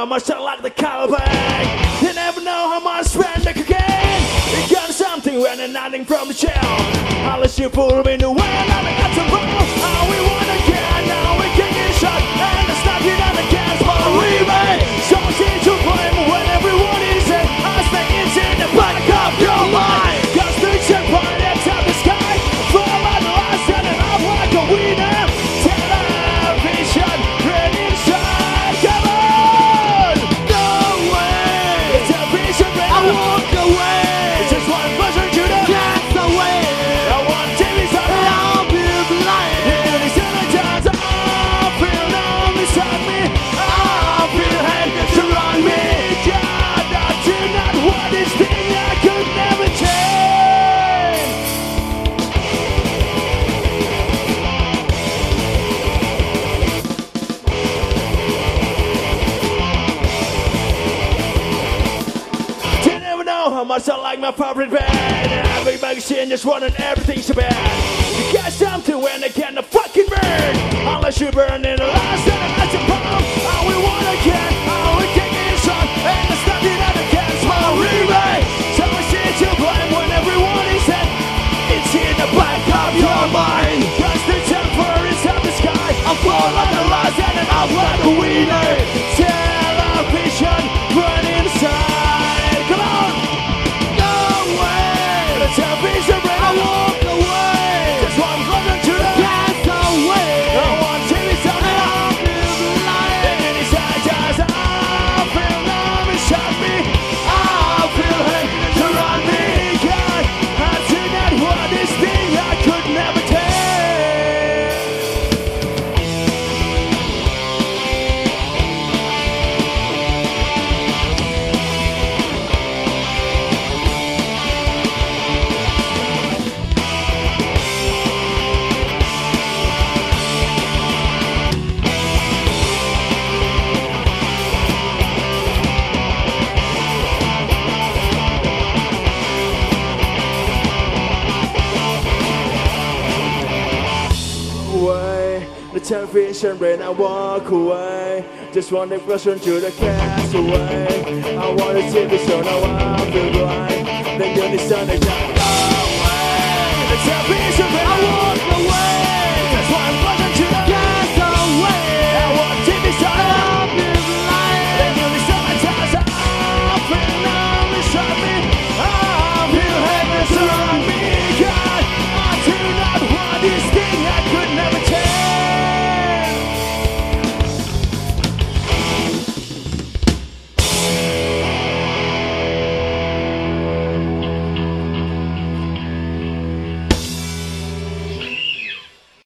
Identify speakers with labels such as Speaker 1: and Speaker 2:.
Speaker 1: how much I like the color. You never know how much spend could again. You got something when nothing from the shell. Unless you pull me the way, I got to know how much I like my favorite band. And every magazine is running everything's so bad. You got something when they can't fucking burn. Unless you burn it. The television rain, I walk away. Just want to rush into the castaway. I want to see the sun.